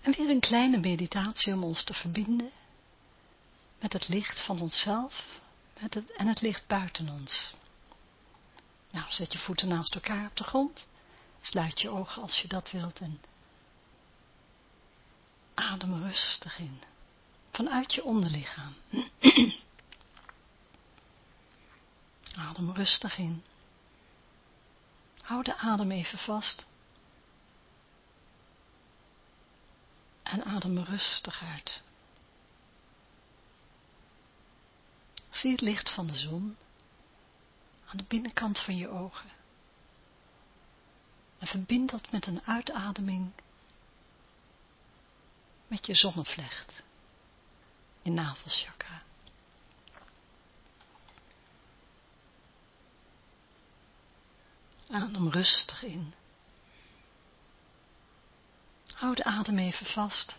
En weer een kleine meditatie om ons te verbinden met het licht van onszelf met het, en het licht buiten ons. Nou, zet je voeten naast elkaar op de grond, sluit je ogen als je dat wilt en adem rustig in, vanuit je onderlichaam. adem rustig in. Hou de adem even vast. En adem rustig uit. Zie het licht van de zon aan de binnenkant van je ogen. En verbind dat met een uitademing met je zonnevlecht, je navelchakra. Adem rustig in. Houd de adem even vast.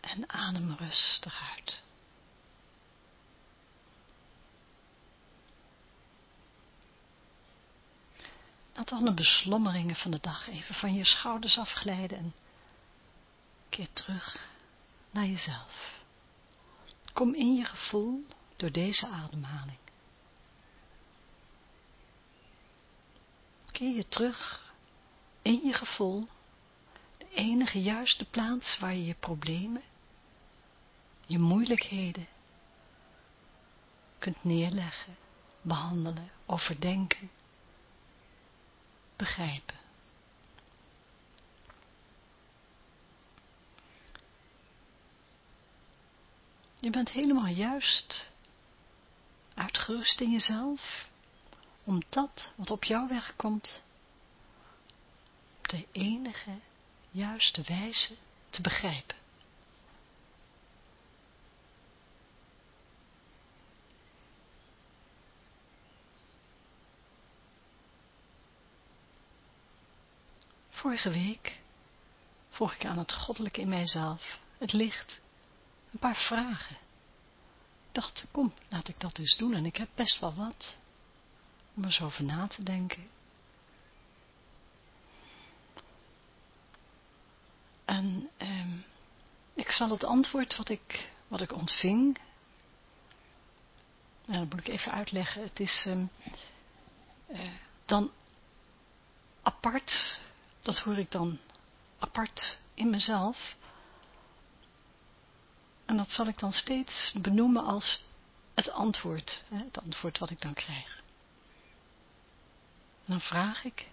En adem rustig uit. Laat alle beslommeringen van de dag even van je schouders afglijden en keer terug naar jezelf. Kom in je gevoel door deze ademhaling. Keer je terug in je gevoel, de enige juiste plaats waar je je problemen, je moeilijkheden kunt neerleggen, behandelen, overdenken begrijpen. Je bent helemaal juist uitgerust in jezelf om dat wat op jouw weg komt de enige juiste wijze te begrijpen. Vorige week vroeg ik aan het goddelijke in mijzelf, het licht, een paar vragen. Ik dacht, kom, laat ik dat eens doen en ik heb best wel wat om er zo over na te denken. En eh, ik zal het antwoord wat ik, wat ik ontving, nou, dat moet ik even uitleggen, het is ehm, eh, dan apart dat hoor ik dan apart in mezelf. En dat zal ik dan steeds benoemen als het antwoord, het antwoord wat ik dan krijg. En dan vraag ik,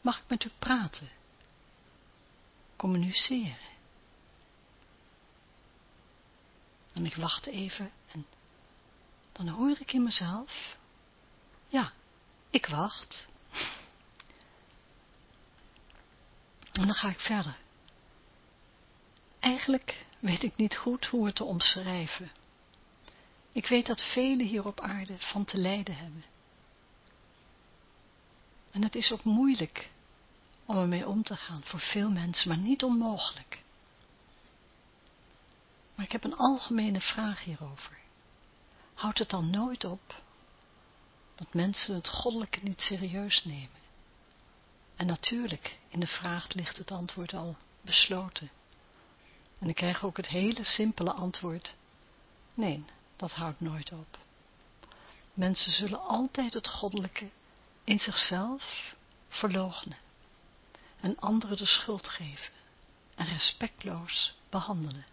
mag ik met u praten? Communiceren? En ik wacht even en dan hoor ik in mezelf, ja, ik wacht. En dan ga ik verder. Eigenlijk weet ik niet goed hoe het te omschrijven. Ik weet dat velen hier op aarde van te lijden hebben. En het is ook moeilijk om ermee om te gaan voor veel mensen, maar niet onmogelijk. Maar ik heb een algemene vraag hierover. Houdt het dan nooit op dat mensen het goddelijke niet serieus nemen? En natuurlijk, in de vraag ligt het antwoord al besloten. En ik krijg ook het hele simpele antwoord. Nee, dat houdt nooit op. Mensen zullen altijd het goddelijke in zichzelf verloochenen. En anderen de schuld geven. En respectloos behandelen.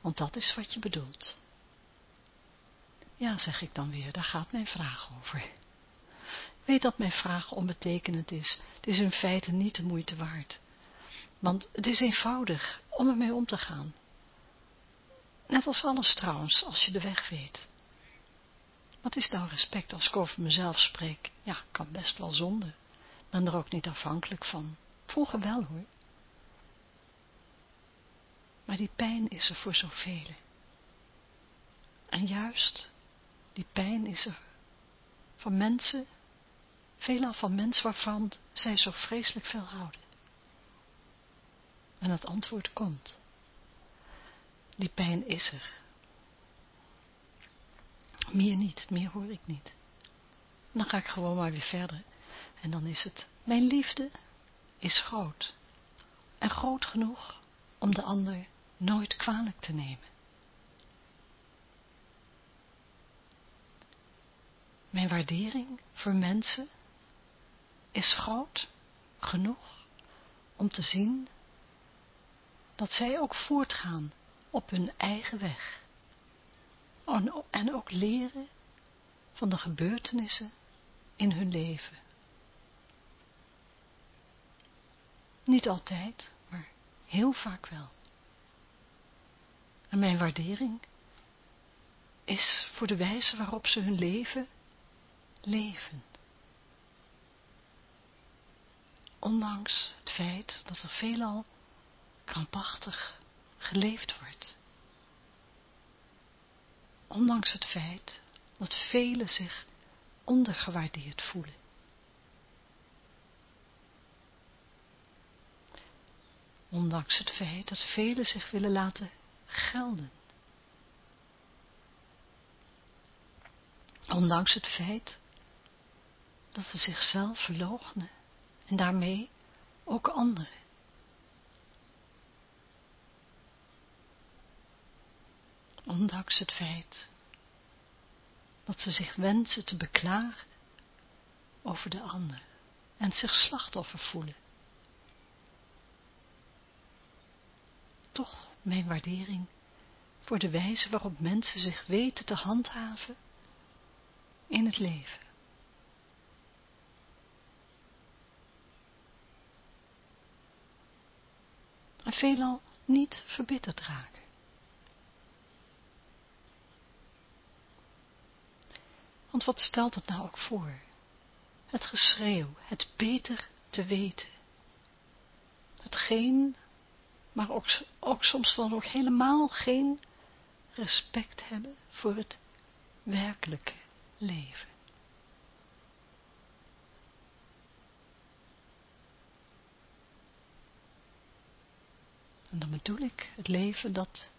Want dat is wat je bedoelt. Ja, zeg ik dan weer, daar gaat mijn vraag over. Weet dat mijn vraag onbetekenend is. Het is in feite niet de moeite waard. Want het is eenvoudig om ermee om te gaan. Net als alles trouwens, als je de weg weet. Wat is nou respect als ik over mezelf spreek? Ja, kan best wel zonde. Ben er ook niet afhankelijk van. Vroeger wel hoor. Maar die pijn is er voor zoveel. En juist, die pijn is er van mensen, veelal van mensen waarvan zij zo vreselijk veel houden. En het antwoord komt. Die pijn is er. Meer niet, meer hoor ik niet. Dan ga ik gewoon maar weer verder. En dan is het, mijn liefde is groot. En groot genoeg om de ander nooit kwalijk te nemen. Mijn waardering voor mensen is groot genoeg om te zien dat zij ook voortgaan op hun eigen weg. En ook leren van de gebeurtenissen in hun leven. Niet altijd, maar heel vaak wel. En mijn waardering is voor de wijze waarop ze hun leven leven. Ondanks het feit dat er veelal krampachtig geleefd wordt. Ondanks het feit dat velen zich ondergewaardeerd voelen. Ondanks het feit dat velen zich willen laten gelden. Ondanks het feit dat ze zichzelf verloochenen en daarmee ook anderen. Ondanks het feit dat ze zich wensen te beklagen over de ander en zich slachtoffer voelen. Toch mijn waardering voor de wijze waarop mensen zich weten te handhaven in het leven. En veelal niet verbitterd raken. Want wat stelt het nou ook voor? Het geschreeuw, het beter te weten. Hetgeen, maar ook, ook soms dan ook helemaal geen respect hebben voor het werkelijke leven. En dan bedoel ik het leven dat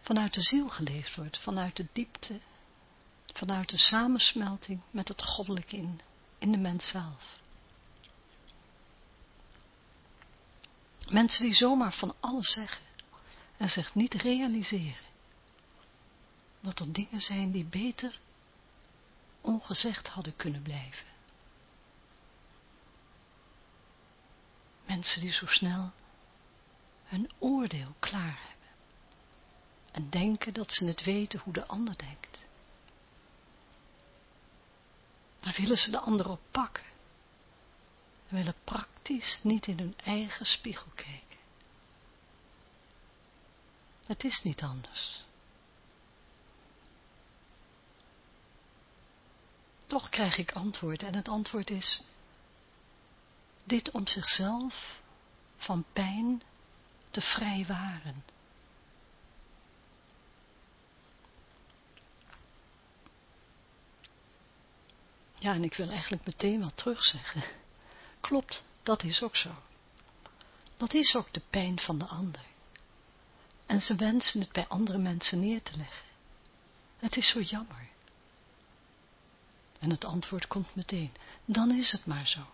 vanuit de ziel geleefd wordt, vanuit de diepte, vanuit de samensmelting met het goddelijke in, in de mens zelf. Mensen die zomaar van alles zeggen en zich niet realiseren dat er dingen zijn die beter ongezegd hadden kunnen blijven. Mensen die zo snel hun oordeel klaar hebben en denken dat ze het weten hoe de ander denkt. Maar willen ze de ander op pakken en willen praktisch niet in hun eigen spiegel kijken. Het is niet anders. Toch krijg ik antwoord en het antwoord is, dit om zichzelf van pijn te vrijwaren. Ja, en ik wil eigenlijk meteen wat terugzeggen. Klopt, dat is ook zo. Dat is ook de pijn van de ander. En ze wensen het bij andere mensen neer te leggen. Het is zo jammer. En het antwoord komt meteen. Dan is het maar zo.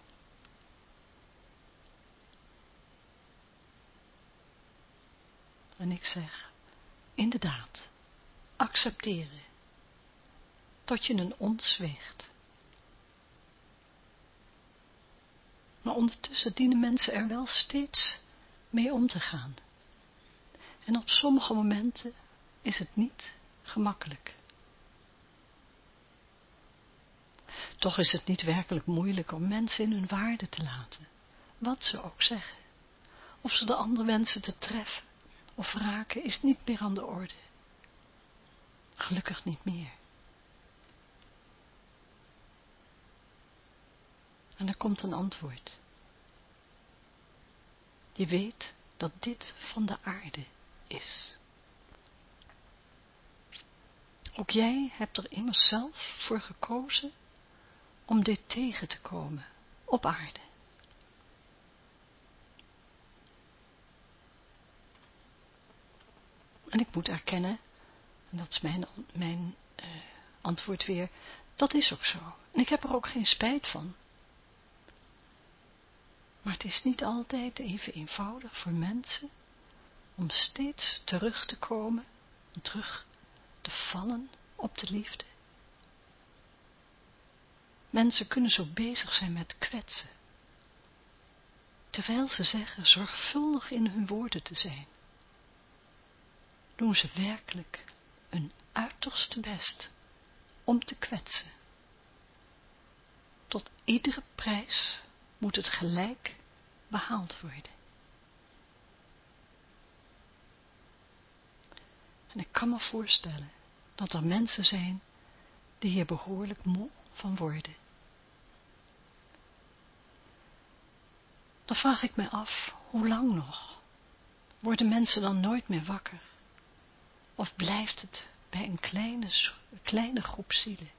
En ik zeg, inderdaad, accepteren, tot je een ons. Maar ondertussen dienen mensen er wel steeds mee om te gaan. En op sommige momenten is het niet gemakkelijk. Toch is het niet werkelijk moeilijk om mensen in hun waarde te laten, wat ze ook zeggen. Of ze de andere wensen te treffen of raken is niet meer aan de orde. Gelukkig niet meer. En er komt een antwoord. Je weet dat dit van de aarde is. Ook jij hebt er immers zelf voor gekozen om dit tegen te komen op aarde. En ik moet erkennen, en dat is mijn, mijn uh, antwoord weer, dat is ook zo. En ik heb er ook geen spijt van. Maar het is niet altijd even eenvoudig voor mensen om steeds terug te komen, terug te vallen op de liefde. Mensen kunnen zo bezig zijn met kwetsen, terwijl ze zeggen zorgvuldig in hun woorden te zijn. Doen ze werkelijk hun uiterste best om te kwetsen. Tot iedere prijs moet het gelijk behaald worden. En ik kan me voorstellen dat er mensen zijn die hier behoorlijk moe van worden. Dan vraag ik me af, hoe lang nog? Worden mensen dan nooit meer wakker? Of blijft het bij een kleine, kleine groep zielen?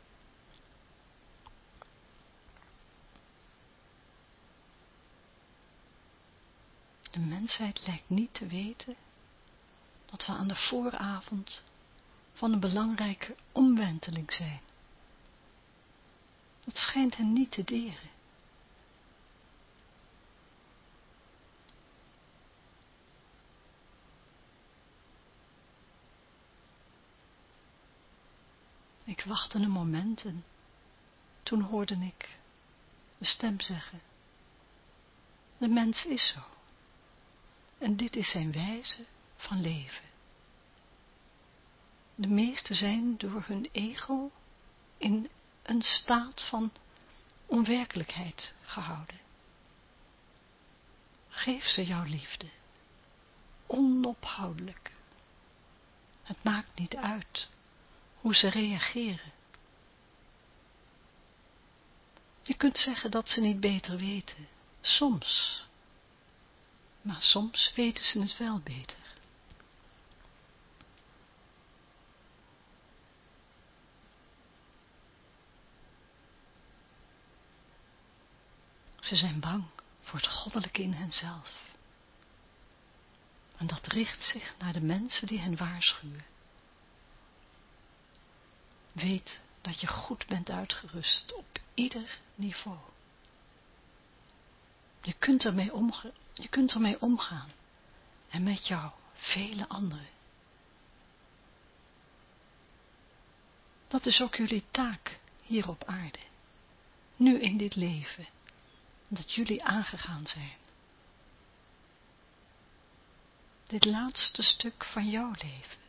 De mensheid lijkt niet te weten dat we aan de vooravond van een belangrijke omwenteling zijn. Dat schijnt hen niet te deren. Ik wachtte een moment en toen hoorde ik de stem zeggen, de mens is zo. En dit is zijn wijze van leven. De meesten zijn door hun ego in een staat van onwerkelijkheid gehouden. Geef ze jouw liefde, onophoudelijk. Het maakt niet uit hoe ze reageren. Je kunt zeggen dat ze niet beter weten, soms, maar soms weten ze het wel beter. Ze zijn bang voor het goddelijke in henzelf. En dat richt zich naar de mensen die hen waarschuwen. Weet dat je goed bent uitgerust op ieder niveau. Je kunt ermee, omgaan, je kunt ermee omgaan. En met jou vele anderen. Dat is ook jullie taak hier op aarde. Nu in dit leven dat jullie aangegaan zijn. Dit laatste stuk van jouw leven.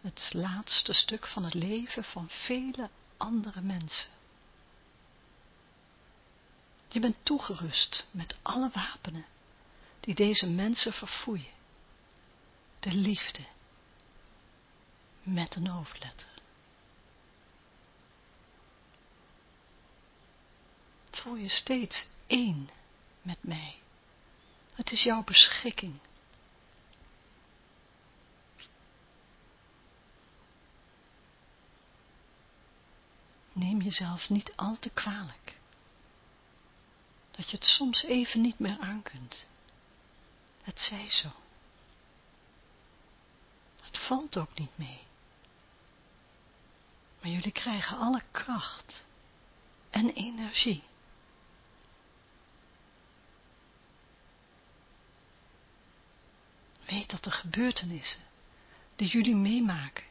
Het laatste stuk van het leven van vele andere mensen. Je bent toegerust met alle wapenen die deze mensen verfoeien. De liefde met een hoofdletter. voel je steeds één met mij. Het is jouw beschikking. Neem jezelf niet al te kwalijk. Dat je het soms even niet meer aan kunt. Het zij zo. Het valt ook niet mee. Maar jullie krijgen alle kracht en energie Weet dat de gebeurtenissen die jullie meemaken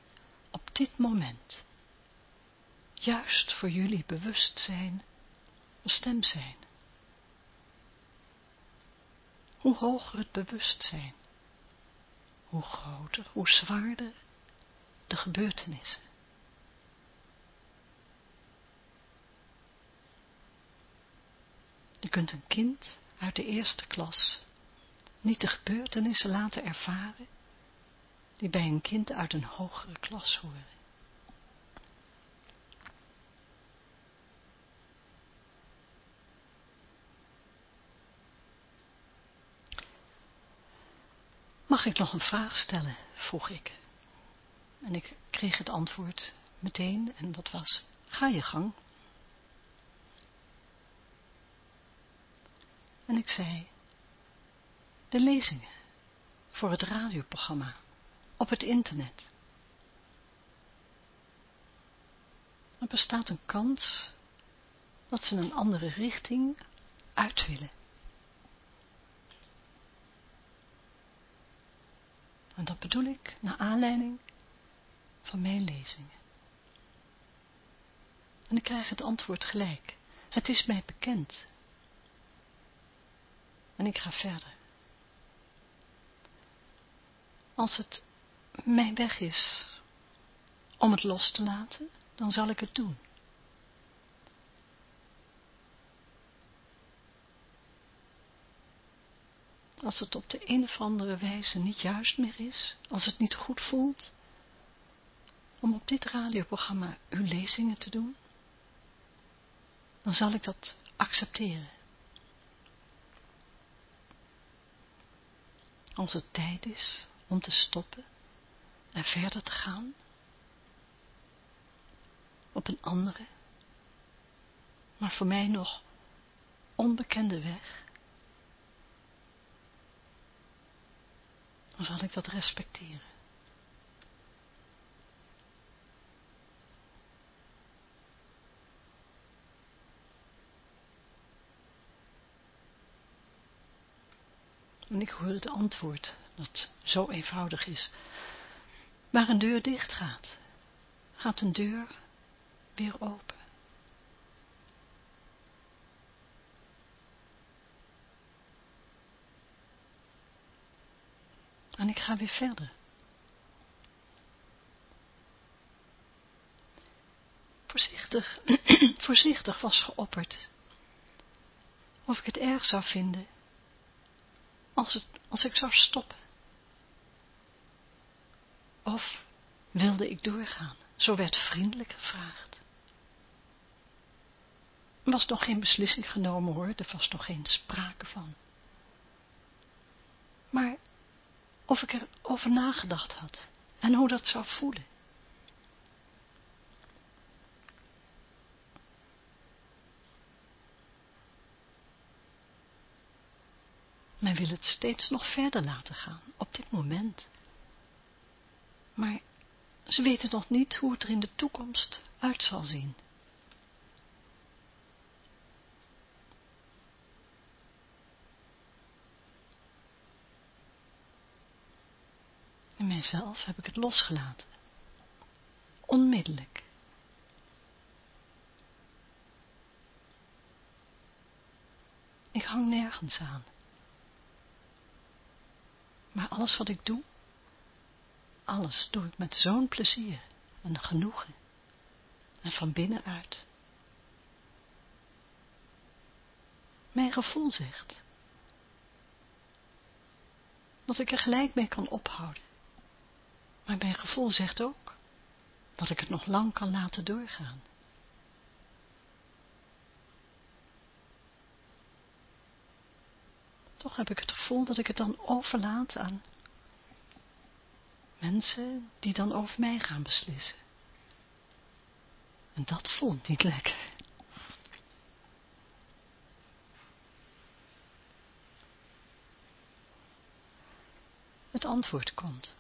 op dit moment, juist voor jullie bewustzijn bestemd zijn. Hoe hoger het bewustzijn, hoe groter, hoe zwaarder de gebeurtenissen. Je kunt een kind uit de eerste klas niet de gebeurtenissen laten ervaren die bij een kind uit een hogere klas horen. Mag ik nog een vraag stellen? vroeg ik. En ik kreeg het antwoord meteen en dat was, ga je gang. En ik zei, de lezingen voor het radioprogramma op het internet. Er bestaat een kans dat ze een andere richting uit willen. En dat bedoel ik naar aanleiding van mijn lezingen. En ik krijg het antwoord gelijk. Het is mij bekend. En ik ga verder. Als het mijn weg is om het los te laten, dan zal ik het doen. Als het op de een of andere wijze niet juist meer is, als het niet goed voelt, om op dit radioprogramma uw lezingen te doen, dan zal ik dat accepteren. Als het tijd is om te stoppen en verder te gaan, op een andere, maar voor mij nog onbekende weg, zal ik dat respecteren. En ik hoor het antwoord, dat zo eenvoudig is. Waar een deur dicht gaat, gaat een deur weer open. En ik ga weer verder. Voorzichtig, voorzichtig was geopperd. Of ik het erg zou vinden als, het, als ik zou stoppen. Of wilde ik doorgaan? Zo werd vriendelijk gevraagd. Er was nog geen beslissing genomen hoor, er was nog geen sprake van. Maar of ik erover nagedacht had en hoe dat zou voelen. Men wil het steeds nog verder laten gaan, op dit moment. Maar ze weten nog niet hoe het er in de toekomst uit zal zien. In mijzelf heb ik het losgelaten. Onmiddellijk. Ik hang nergens aan. Maar alles wat ik doe, alles doe ik met zo'n plezier en genoegen. En van binnenuit. Mijn gevoel zegt dat ik er gelijk mee kan ophouden. Maar mijn gevoel zegt ook dat ik het nog lang kan laten doorgaan. Toch heb ik het gevoel dat ik het dan overlaat aan mensen die dan over mij gaan beslissen. En dat voelt niet lekker. Het antwoord komt.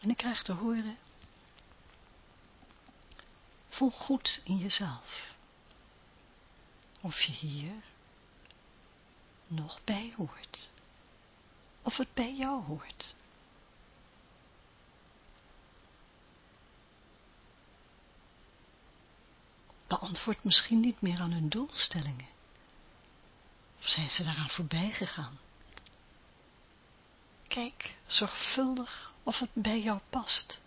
En ik krijg te horen, voel goed in jezelf of je hier nog bij hoort. Of het bij jou hoort. Beantwoord misschien niet meer aan hun doelstellingen. Of zijn ze daaraan voorbij gegaan? Kijk zorgvuldig of het bij jou past.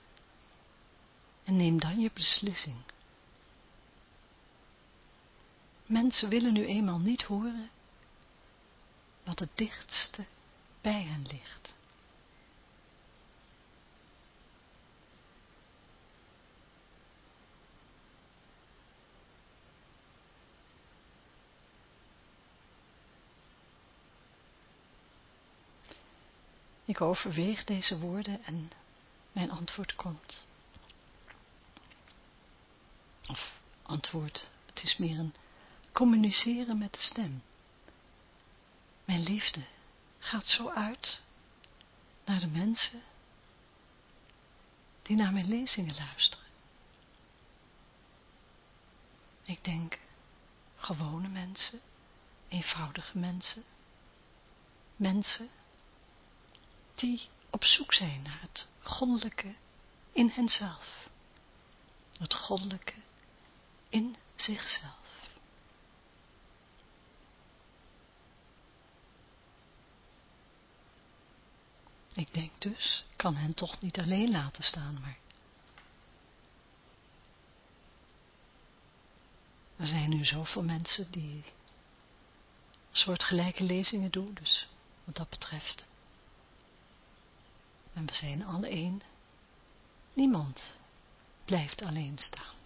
En neem dan je beslissing. Mensen willen nu eenmaal niet horen wat het dichtste bij hen ligt. Ik overweeg deze woorden en mijn antwoord komt. Of antwoord, het is meer een communiceren met de stem. Mijn liefde gaat zo uit naar de mensen die naar mijn lezingen luisteren. Ik denk gewone mensen, eenvoudige mensen, mensen die op zoek zijn naar het goddelijke in henzelf, het goddelijke in zichzelf. Ik denk dus, ik kan hen toch niet alleen laten staan, maar er zijn nu zoveel mensen die een soort gelijke lezingen doen, dus wat dat betreft. En we zijn alle één. Niemand blijft alleen staan.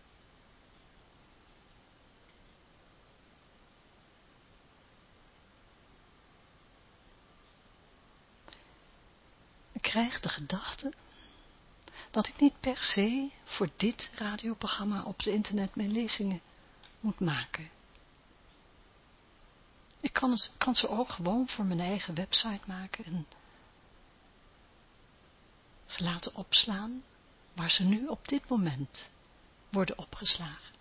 krijg de gedachte dat ik niet per se voor dit radioprogramma op het internet mijn lezingen moet maken. Ik kan, kan ze ook gewoon voor mijn eigen website maken en ze laten opslaan waar ze nu op dit moment worden opgeslagen.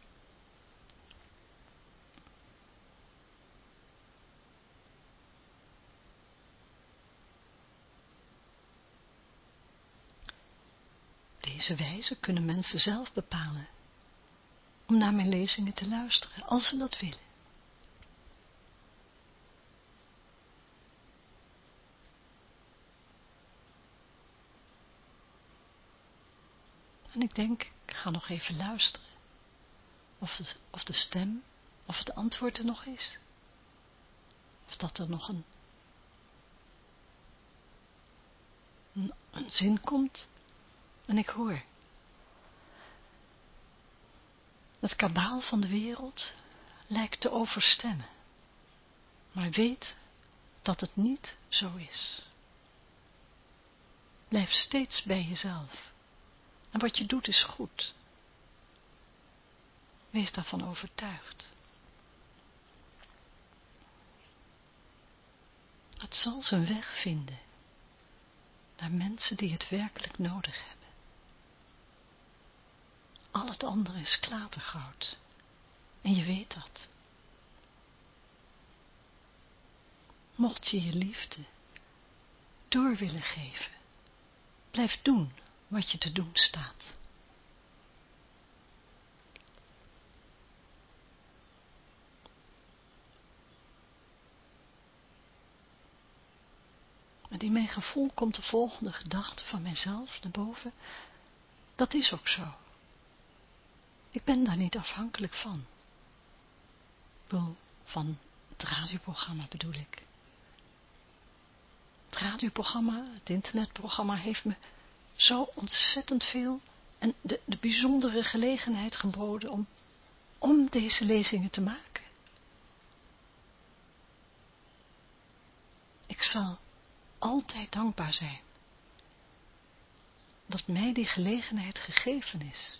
deze wijze kunnen mensen zelf bepalen om naar mijn lezingen te luisteren, als ze dat willen. En ik denk, ik ga nog even luisteren. Of, het, of de stem, of het antwoord er nog is. Of dat er nog een, een, een zin komt en ik hoor. Het kabaal van de wereld lijkt te overstemmen, maar weet dat het niet zo is. Blijf steeds bij jezelf. En wat je doet is goed. Wees daarvan overtuigd. Het zal zijn weg vinden naar mensen die het werkelijk nodig hebben. Al het andere is klatergoud. En je weet dat. Mocht je je liefde door willen geven, blijf doen wat je te doen staat. En in mijn gevoel komt de volgende gedachte van mijzelf naar boven. Dat is ook zo. Ik ben daar niet afhankelijk van. Van het radioprogramma bedoel ik. Het radioprogramma, het internetprogramma heeft me zo ontzettend veel en de, de bijzondere gelegenheid geboden om, om deze lezingen te maken. Ik zal altijd dankbaar zijn dat mij die gelegenheid gegeven is.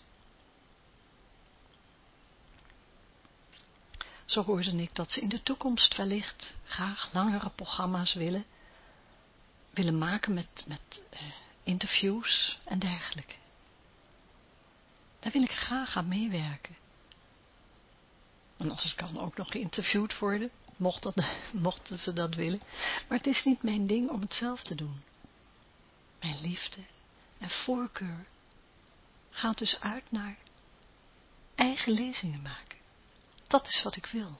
Zo hoorde ik dat ze in de toekomst wellicht graag langere programma's willen, willen maken met, met eh, interviews en dergelijke. Daar wil ik graag aan meewerken. En als het kan ook nog geïnterviewd worden, mocht dat, mochten ze dat willen. Maar het is niet mijn ding om het zelf te doen. Mijn liefde en voorkeur gaat dus uit naar eigen lezingen maken. Dat is wat ik wil.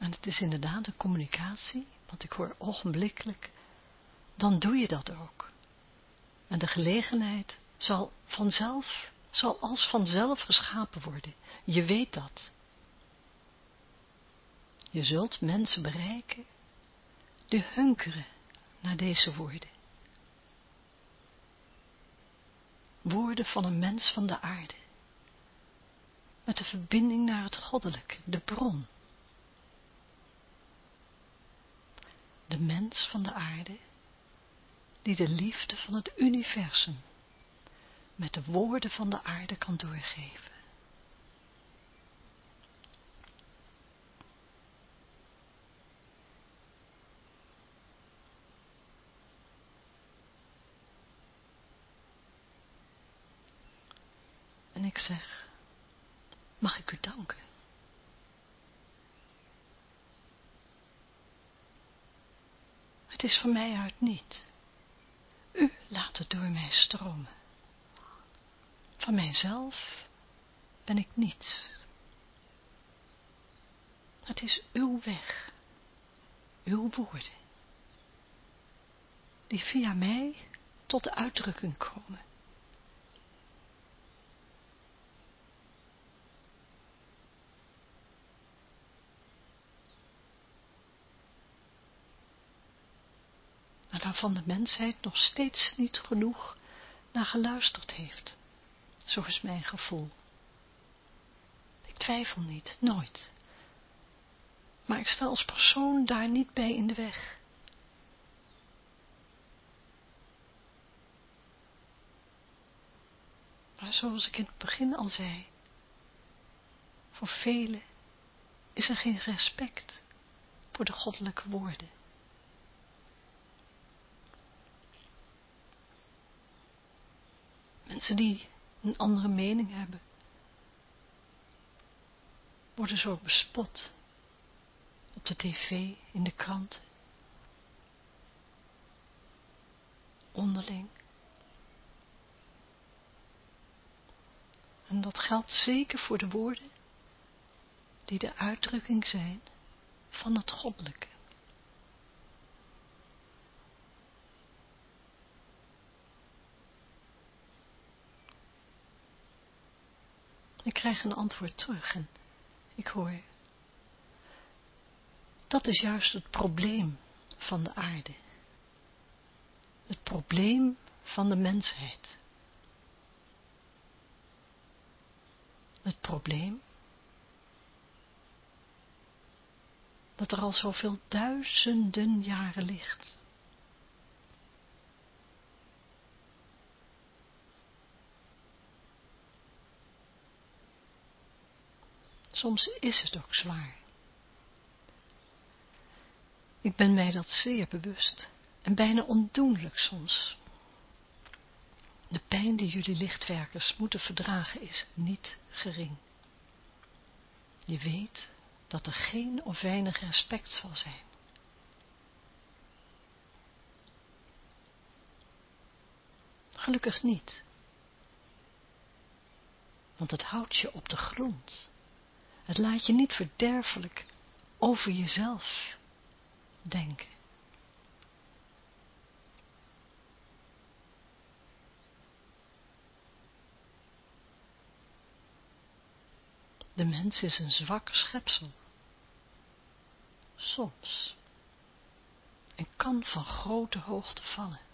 En het is inderdaad een communicatie, want ik hoor ogenblikkelijk, dan doe je dat ook. En de gelegenheid zal vanzelf, zal als vanzelf geschapen worden. Je weet dat. Je zult mensen bereiken die hunkeren naar deze woorden. woorden van een mens van de aarde, met de verbinding naar het goddelijke, de bron. Mens van de aarde, die de liefde van het universum met de woorden van de aarde kan doorgeven. En ik zeg, mag ik u danken? Het is van mij uit niet. U laat het door mij stromen. Van mijzelf ben ik niets. Het is uw weg, uw woorden, die via mij tot de uitdrukking komen. Waarvan de mensheid nog steeds niet genoeg naar geluisterd heeft. Zo is mijn gevoel. Ik twijfel niet, nooit. Maar ik sta als persoon daar niet bij in de weg. Maar zoals ik in het begin al zei, voor velen is er geen respect voor de goddelijke woorden. Mensen die een andere mening hebben, worden zo bespot op de tv, in de krant, onderling. En dat geldt zeker voor de woorden die de uitdrukking zijn van het goddelijke. Ik krijg een antwoord terug en ik hoor. Dat is juist het probleem van de aarde. Het probleem van de mensheid. Het probleem dat er al zoveel duizenden jaren ligt. Soms is het ook zwaar. Ik ben mij dat zeer bewust en bijna ondoenlijk soms. De pijn die jullie lichtwerkers moeten verdragen is niet gering. Je weet dat er geen of weinig respect zal zijn. Gelukkig niet. Want het houdt je op de grond het laat je niet verderfelijk over jezelf denken. De mens is een zwak schepsel. Soms. En kan van grote hoogte vallen.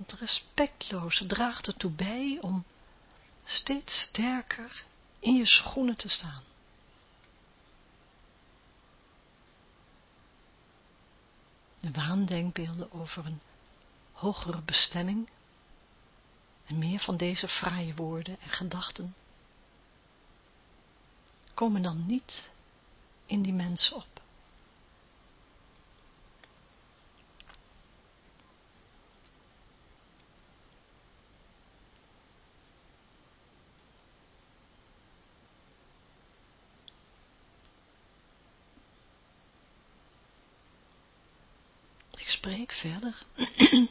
Het respectloze draagt ertoe bij om steeds sterker in je schoenen te staan. De waandenkbeelden over een hogere bestemming en meer van deze fraaie woorden en gedachten komen dan niet in die mensen op. spreek verder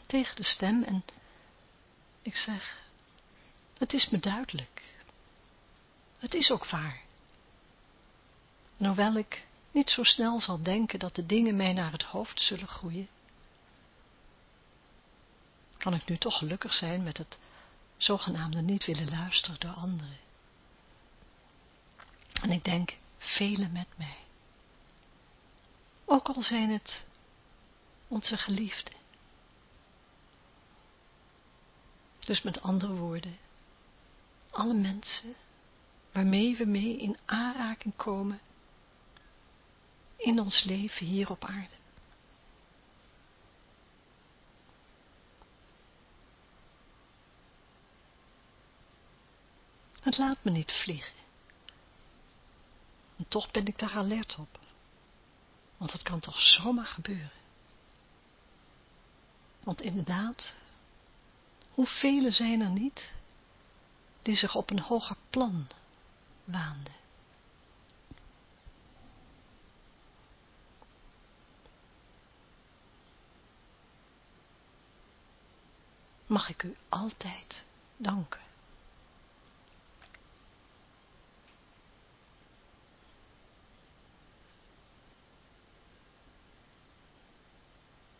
tegen de stem en ik zeg, het is me duidelijk. Het is ook waar. En hoewel ik niet zo snel zal denken dat de dingen mij naar het hoofd zullen groeien, kan ik nu toch gelukkig zijn met het zogenaamde niet willen luisteren door anderen. En ik denk, velen met mij. Ook al zijn het onze geliefde. Dus met andere woorden, alle mensen waarmee we mee in aanraking komen in ons leven hier op aarde. Het laat me niet vliegen. En toch ben ik daar alert op. Want het kan toch zomaar gebeuren. Want inderdaad, hoeveel zijn er niet die zich op een hoger plan waanden. Mag ik u altijd danken.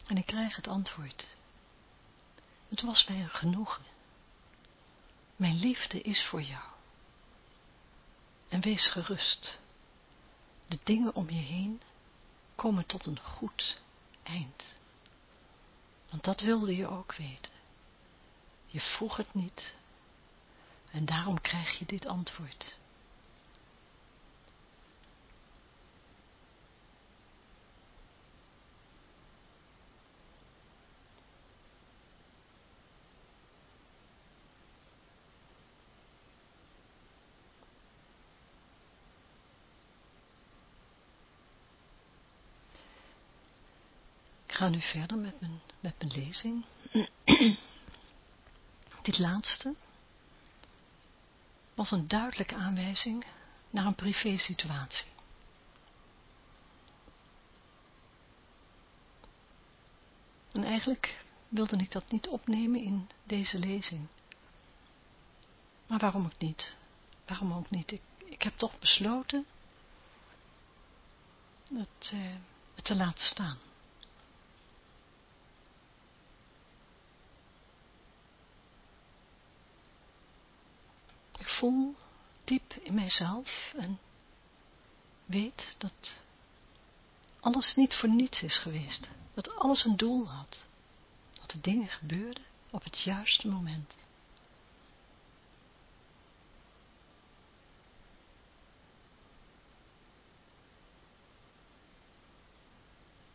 En ik krijg het antwoord. Het was mij een genoegen. Mijn liefde is voor jou. En wees gerust. De dingen om je heen komen tot een goed eind. Want dat wilde je ook weten. Je vroeg het niet. En daarom krijg je dit antwoord. Ga nu verder met mijn, met mijn lezing. Dit laatste was een duidelijke aanwijzing naar een privé-situatie. En eigenlijk wilde ik dat niet opnemen in deze lezing. Maar waarom ook niet? Waarom ook niet? Ik, ik heb toch besloten eh, het te laten staan. Voel diep in mijzelf en weet dat alles niet voor niets is geweest. Dat alles een doel had. Dat de dingen gebeurden op het juiste moment.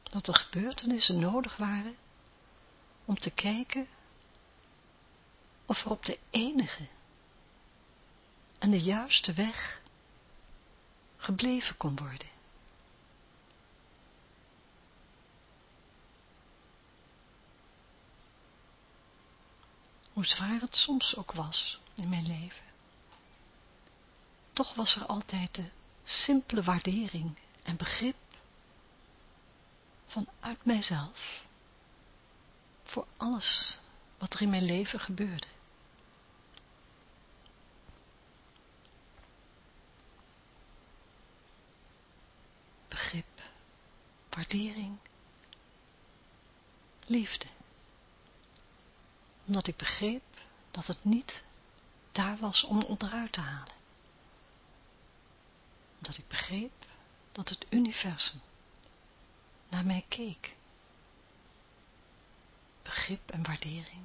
Dat er gebeurtenissen nodig waren om te kijken of er op de enige en de juiste weg gebleven kon worden. Hoe zwaar het soms ook was in mijn leven. Toch was er altijd de simpele waardering en begrip vanuit mijzelf voor alles wat er in mijn leven gebeurde. Waardering, liefde. Omdat ik begreep dat het niet daar was om onderuit te halen. Omdat ik begreep dat het universum naar mij keek. Begrip en waardering.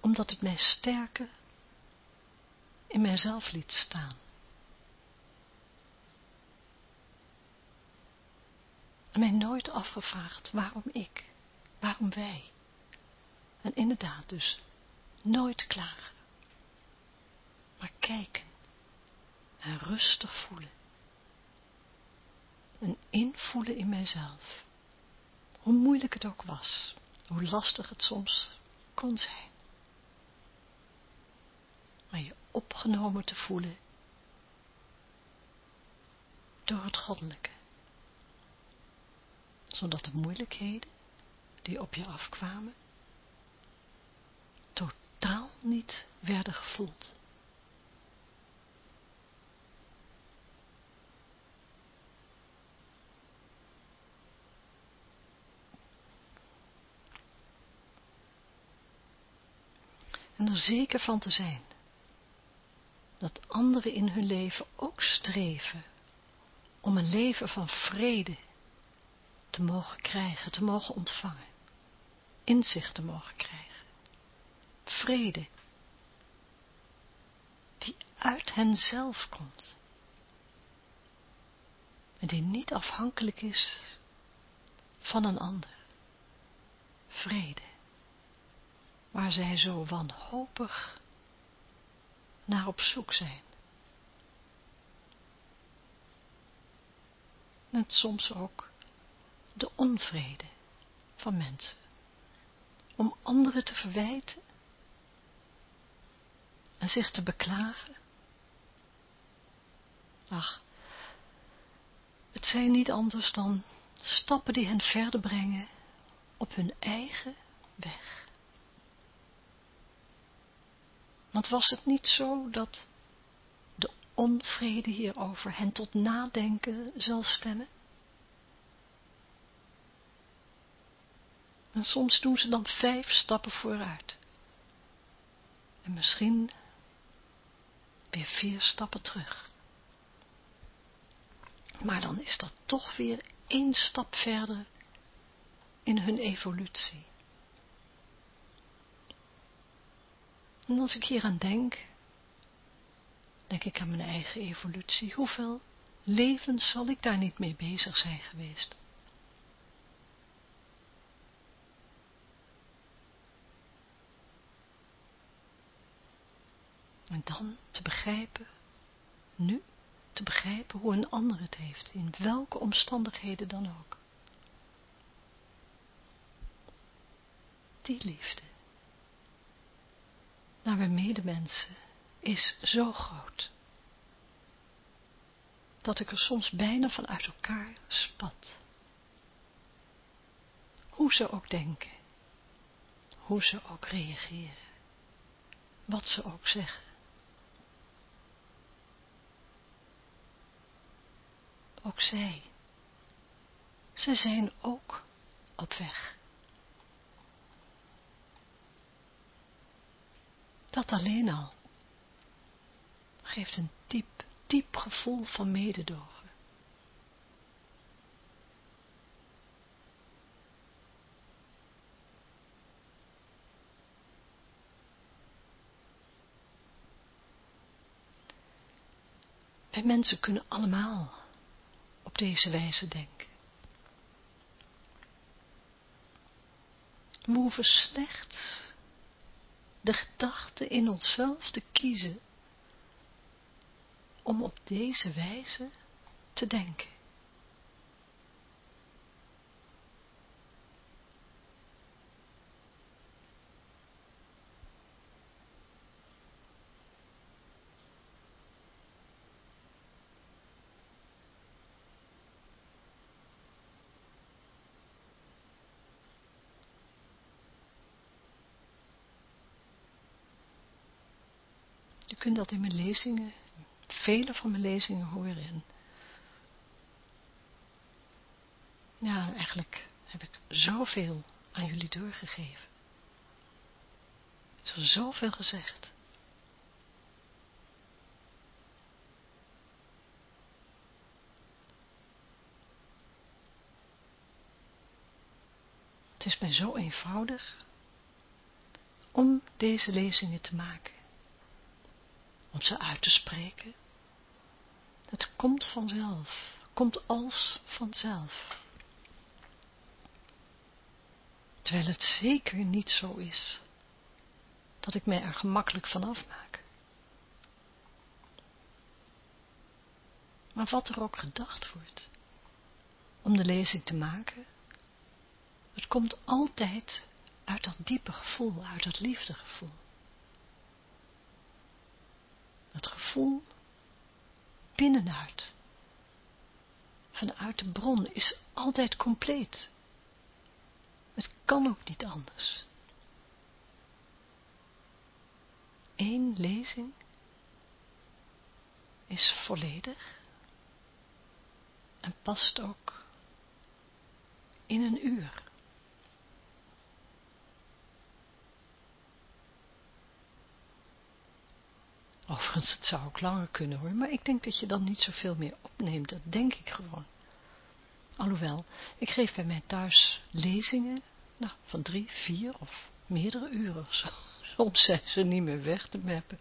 Omdat het mij sterker in mijzelf liet staan. En mij nooit afgevraagd waarom ik, waarom wij. En inderdaad dus nooit klagen. Maar kijken en rustig voelen. En invoelen in mijzelf. Hoe moeilijk het ook was, hoe lastig het soms kon zijn. Maar je opgenomen te voelen door het goddelijke zodat de moeilijkheden die op je afkwamen, totaal niet werden gevoeld. En er zeker van te zijn dat anderen in hun leven ook streven om een leven van vrede te mogen krijgen, te mogen ontvangen. Inzicht te mogen krijgen. Vrede. die uit henzelf komt. En die niet afhankelijk is van een ander. Vrede, waar zij zo wanhopig naar op zoek zijn. En soms ook de onvrede van mensen. Om anderen te verwijten en zich te beklagen. Ach, het zijn niet anders dan stappen die hen verder brengen op hun eigen weg. Want was het niet zo dat de onvrede hierover hen tot nadenken zal stemmen? En soms doen ze dan vijf stappen vooruit. En misschien weer vier stappen terug. Maar dan is dat toch weer één stap verder in hun evolutie. En als ik hier aan denk, denk ik aan mijn eigen evolutie. Hoeveel levens zal ik daar niet mee bezig zijn geweest? En dan te begrijpen, nu te begrijpen hoe een ander het heeft, in welke omstandigheden dan ook. Die liefde naar mijn medemensen is zo groot, dat ik er soms bijna van uit elkaar spat. Hoe ze ook denken, hoe ze ook reageren, wat ze ook zeggen. Ook zij. Zij zijn ook op weg. Dat alleen al geeft een diep, diep gevoel van mededogen. Wij mensen kunnen allemaal deze wijze denken. We hoeven slechts de gedachte in onszelf te kiezen om op deze wijze te denken. Dat in mijn lezingen, vele van mijn lezingen horen. En ja, eigenlijk heb ik zoveel aan jullie doorgegeven. Er is zoveel gezegd. Het is mij zo eenvoudig om deze lezingen te maken om ze uit te spreken. Het komt vanzelf, komt als vanzelf. Terwijl het zeker niet zo is dat ik mij er gemakkelijk van afmaak. Maar wat er ook gedacht wordt om de lezing te maken, het komt altijd uit dat diepe gevoel, uit dat liefdegevoel. Het gevoel binnenuit, vanuit de bron, is altijd compleet. Het kan ook niet anders. Eén lezing is volledig en past ook in een uur. Overigens, het zou ook langer kunnen hoor, maar ik denk dat je dan niet zoveel meer opneemt, dat denk ik gewoon. Alhoewel, ik geef bij mij thuis lezingen, nou, van drie, vier of meerdere uren, soms zijn ze niet meer weg te meppen.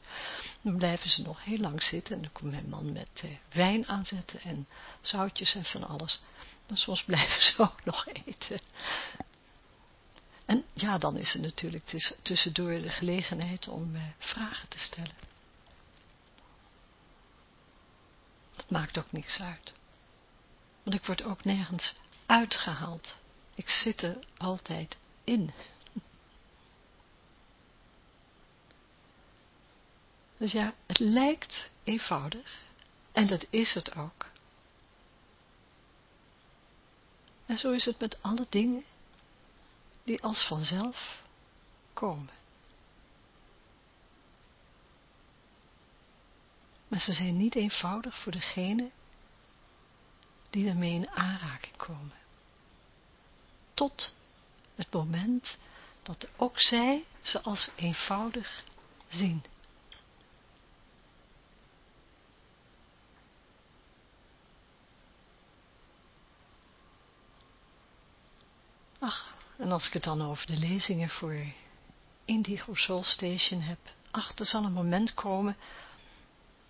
Dan blijven ze nog heel lang zitten en dan komt mijn man met eh, wijn aanzetten en zoutjes en van alles. En soms blijven ze ook nog eten. En ja, dan is er natuurlijk tussendoor de gelegenheid om eh, vragen te stellen. Dat maakt ook niks uit. Want ik word ook nergens uitgehaald. Ik zit er altijd in. Dus ja, het lijkt eenvoudig. En dat is het ook. En zo is het met alle dingen die als vanzelf komen. Maar ze zijn niet eenvoudig voor degene die ermee in aanraking komen. Tot het moment dat ook zij ze als eenvoudig zien. Ach, en als ik het dan over de lezingen voor Indigo Soul Station heb, ach, er zal een moment komen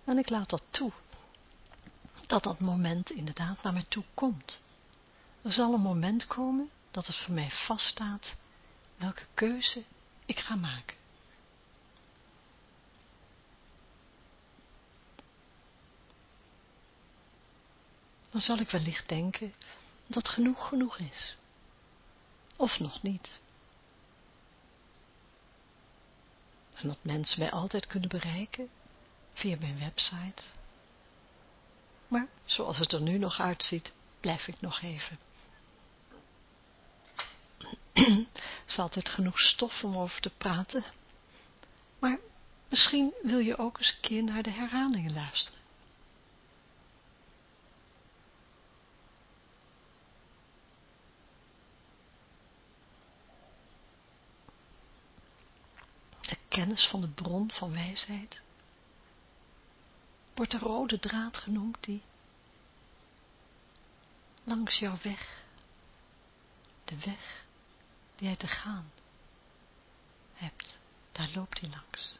en ik laat dat toe. Dat dat moment inderdaad naar mij toe komt. Er zal een moment komen dat het voor mij vaststaat welke keuze ik ga maken. Dan zal ik wellicht denken dat genoeg genoeg is. Of nog niet. En dat mensen mij altijd kunnen bereiken via mijn website. Maar zoals het er nu nog uitziet, blijf ik nog even. Er is altijd genoeg stof om over te praten. Maar misschien wil je ook eens een keer naar de herhalingen luisteren. De kennis van de bron van wijsheid wordt de rode draad genoemd die langs jouw weg, de weg die jij te gaan hebt, daar loopt hij langs.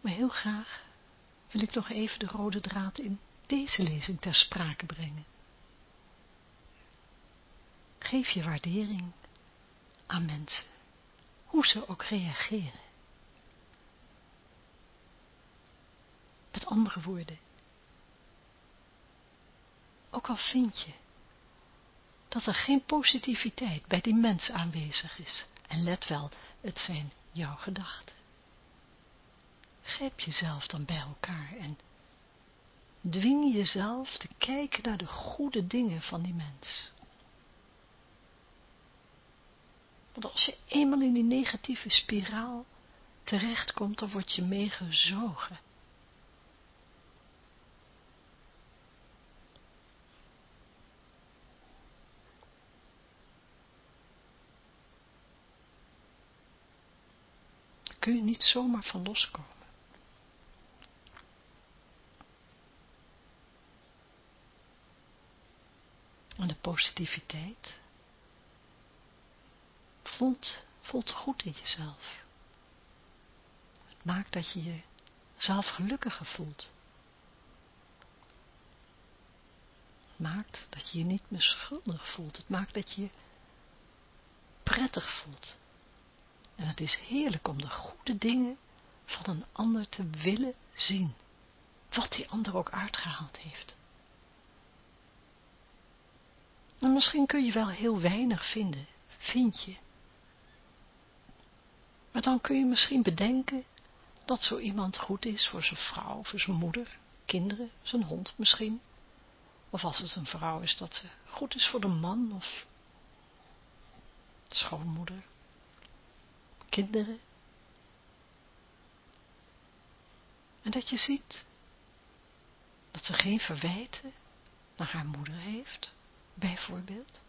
Maar heel graag wil ik nog even de rode draad in deze lezing ter sprake brengen. Geef je waardering aan mensen, hoe ze ook reageren. Met andere woorden, ook al vind je dat er geen positiviteit bij die mens aanwezig is, en let wel, het zijn jouw gedachten. Grijp jezelf dan bij elkaar en dwing jezelf te kijken naar de goede dingen van die mens. Want als je eenmaal in die negatieve spiraal terechtkomt, dan word je meegezogen. Kun je niet zomaar van loskomen. En de positiviteit voelt, voelt goed in jezelf. Het maakt dat je jezelf gelukkiger voelt. Het maakt dat je je niet meer schuldig voelt. Het maakt dat je je prettig voelt. En het is heerlijk om de goede dingen van een ander te willen zien. Wat die ander ook uitgehaald heeft. En misschien kun je wel heel weinig vinden, vind je. Maar dan kun je misschien bedenken dat zo iemand goed is voor zijn vrouw, voor zijn moeder, kinderen, zijn hond misschien. Of als het een vrouw is, dat ze goed is voor de man of schoonmoeder, kinderen. En dat je ziet dat ze geen verwijten naar haar moeder heeft, bijvoorbeeld.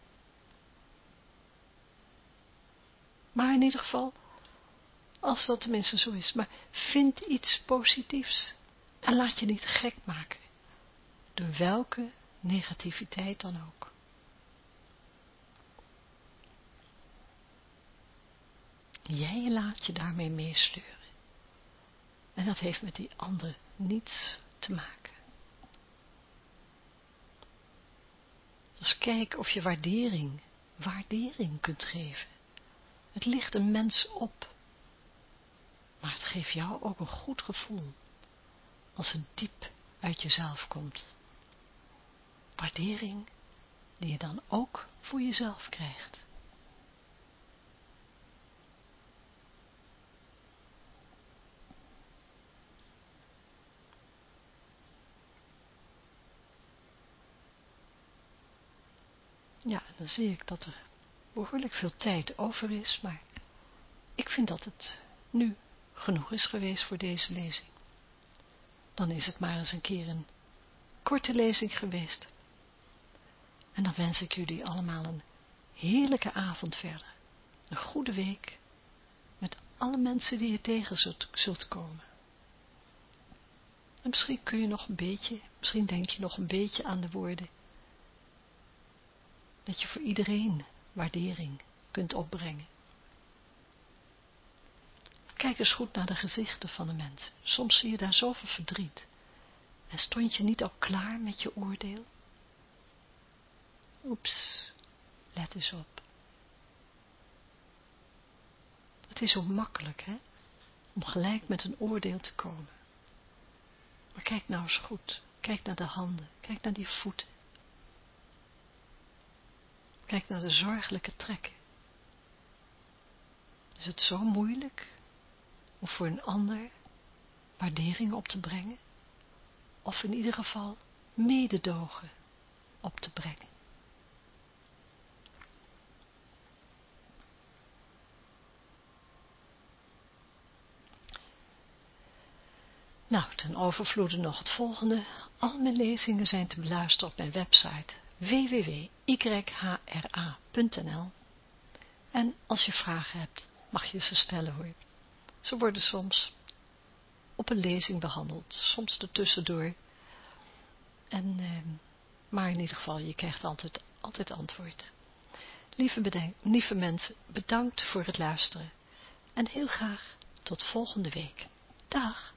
Maar in ieder geval als dat tenminste zo is. Maar vind iets positiefs. En laat je niet gek maken. door welke negativiteit dan ook. Jij laat je daarmee meesleuren. En dat heeft met die andere niets te maken. Dus kijk of je waardering, waardering kunt geven. Het ligt een mens op. Maar het geeft jou ook een goed gevoel. Als het diep uit jezelf komt. Waardering die je dan ook voor jezelf krijgt. Ja, dan zie ik dat er behoorlijk veel tijd over is, maar ik vind dat het nu genoeg is geweest voor deze lezing. Dan is het maar eens een keer een korte lezing geweest. En dan wens ik jullie allemaal een heerlijke avond verder. Een goede week met alle mensen die je tegen zult, zult komen. En misschien kun je nog een beetje, misschien denk je nog een beetje aan de woorden dat je voor iedereen waardering kunt opbrengen. Kijk eens goed naar de gezichten van de mensen. Soms zie je daar zoveel verdriet. En stond je niet al klaar met je oordeel? Oeps, let eens op. Het is zo makkelijk, hè, om gelijk met een oordeel te komen. Maar kijk nou eens goed. Kijk naar de handen, kijk naar die voeten. Kijk naar de zorgelijke trekken. Is het zo moeilijk om voor een ander waardering op te brengen? Of in ieder geval mededogen op te brengen? Nou, ten overvloede nog het volgende. Al mijn lezingen zijn te beluisteren op mijn website www.yhra.nl En als je vragen hebt, mag je ze stellen hoor. Ze worden soms op een lezing behandeld, soms ertussendoor. En, eh, maar in ieder geval, je krijgt altijd, altijd antwoord. Lieve, lieve mensen, bedankt voor het luisteren. En heel graag tot volgende week. Dag!